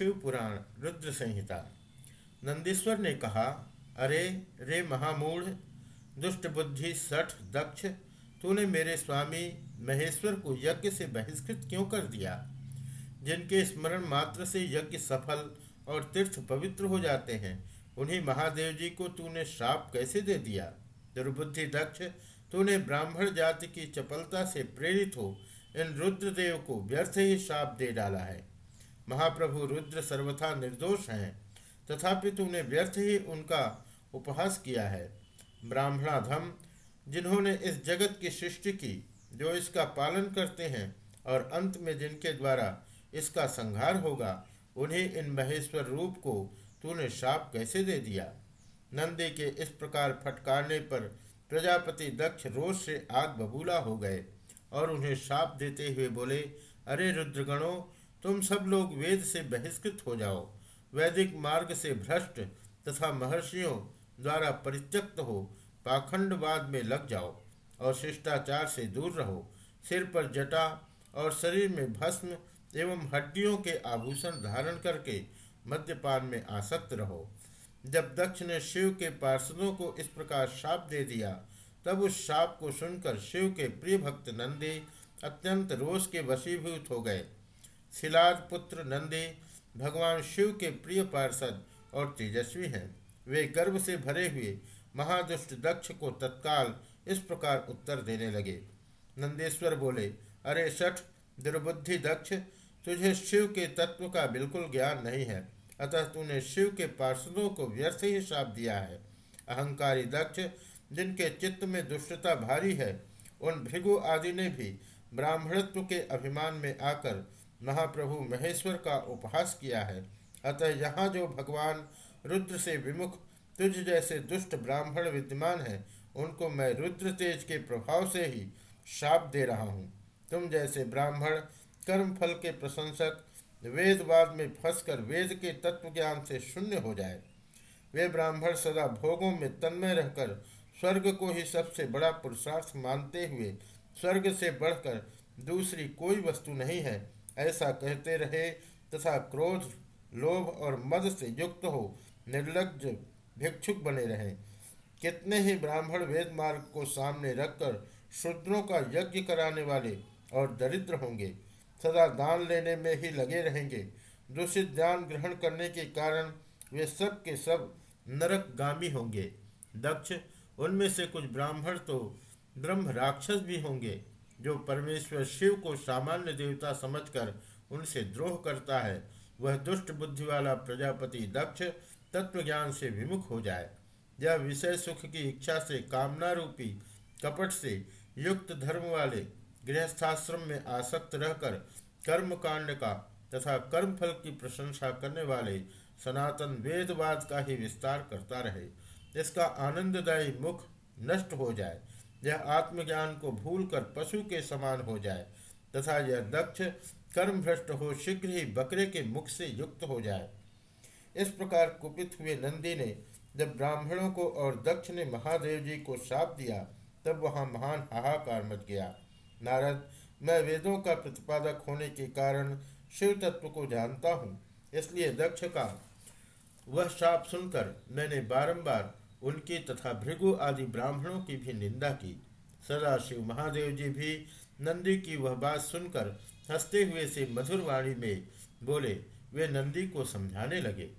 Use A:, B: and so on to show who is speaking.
A: शिव पुराण, रुद्र संहिता। नंदीश्वर ने कहा, अरे, रे महामूढ़, दुष्ट बुद्धि सठ, दक्ष, तूने मेरे स्वामी महेश्वर को यज्ञ से बहिष्कृत क्यों कर दिया? जिनके स्मरण मात्र से यज्ञ सफल और तीर्थ पवित्र हो जाते हैं, उन्हीं महादेव जी को तूने श्राप कैसे दे दिया? दुर्बुद्धि दक्ष, तूने ब्राह्मण जाति की चपलता से प्रेरित हो, इन रुद्रदेव को व्यर्थ ही श्राप दे डाला है। महाप्रभु रुद्र सर्वथा निर्दोष हैं, तथापि तूने व्यर्थ ही उनका उपहास किया है। ब्राह्मणाधम, जिन्होंने इस जगत की सृष्टि की, जो इसका पालन करते हैं और अंत में जिनके द्वारा इसका संहार होगा, उन्हें इन महेश्वर रूप को तूने शाप कैसे दे दिया? नंदी के इस प्रकार फटकारने पर प्रजापति दक्ष रोष से आग बबूला हो गए और उन्हें शाप देते हुए बोले, अरे रुद्रगणों तुम सब लोग वेद से बहिष्कृत हो जाओ, वैदिक मार्ग से भ्रष्ट तथा महर्षियों द्वारा परित्यक्त हो, पाखंडवाद में लग जाओ और शिष्टाचार से दूर रहो। सिर पर जटा और शरीर में भस्म एवं हड्डियों के आभूषण धारण करके मद्यपान में आसक्त रहो। जब दक्ष ने शिव के पार्षदों को इस प्रकार शाप दे दिया, तब उस शाप को सुनकर शिव के प्रिय भक्त नंदी अत्यंत रोष के वशीभूत हो गए। शिलाद पुत्र नंदी भगवान शिव के प्रिय पार्षद और तेजस्वी हैं। वे गर्भ से भरे हुए महादुष्ट दक्ष को तत्काल इस प्रकार उत्तर देने लगे। नंदेश्वर बोले, अरे सठ दुर्बुद्धि दक्ष, तुझे शिव के तत्व का बिल्कुल ज्ञान नहीं है। अतः तूने शिव के पार्षदों को व्यर्थ ही श्राप दिया है। अहंकारी दक्ष, जिनके चित्त में दुष्टता भारी है, उन भृगु आदि ने भी ब्राह्मणत्व के अभिमान में आकर महाप्रभु महेश्वर का उपहास किया है। अतः यहाँ जो भगवान रुद्र से विमुख, तुझ जैसे दुष्ट ब्राह्मण विद्यमान है, उनको मैं रुद्र तेज के प्रभाव से ही शाप दे रहा हूँ। तुम जैसे ब्राह्मण, कर्म फल के प्रशंसक, वेदवाद में फंसकर वेद के तत्व ज्ञान से शून्य हो जाए। वे ब्राह्मण सदा भोगों में तन्मय रहकर स्वर्ग को ही सबसे बड़ा पुरुषार्थ मानते हुए स्वर्ग से बढ़कर दूसरी कोई वस्तु नहीं है। ऐसा कहते रहे तथा क्रोध, लोभ और मद से युक्त हो निर्लज भिक्षुक बने रहे। कितने ही ब्राह्मण वेद मार्ग को सामने रखकर शूद्रों का यज्ञ कराने वाले और दरिद्र होंगे, सदा दान लेने में ही लगे रहेंगे। दूषित ज्ञान ग्रहण करने के कारण वे सब के सब नरकगामी होंगे। दक्ष, उनमें से कुछ ब्राह्मण तो ब्रह्म राक्षस भी होंगे। जो परमेश्वर शिव को सामान्य देवता समझकर उनसे द्रोह करता है, वह दुष्ट बुद्धि वाला प्रजापति दक्ष तत्व ज्ञान से विमुख हो जाए। यह विषय सुख की इच्छा से कामना रूपी कपट से युक्त धर्म वाले गृहस्थाश्रम में आसक्त रहकर कर्म कांड का तथा कर्म फल की प्रशंसा करने वाले सनातन वेदवाद का ही विस्तार करता रहे। इसका आनंददायी मुख नष्ट हो जाए। यह आत्मज्ञान को भूलकर पशु के समान हो जाए, तथा यह दक्ष कर्म भ्रष्ट हो शीघ्र ही बकरे के मुख से युक्त हो जाए। इस प्रकार कुपित हुए नंदी ने जब ब्राह्मणों को और दक्ष ने महादेव जी को श्राप दिया, तब वहाँ महान हाहाकार मच गया। नारद, मैं वेदों का प्रतिपादक होने के कारण शिव तत्व को जानता हूँ, इसलिए दक्ष का, वह श्राप सुनकर मैंने बारंबार उनकी तथा भृगु आदि ब्राह्मणों की भी निंदा की। सदा शिव महादेव जी भी नंदी की वह बात सुनकर हँसते हुए से मधुरवाणी में बोले, वे नंदी को समझाने लगे।